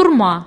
Турма.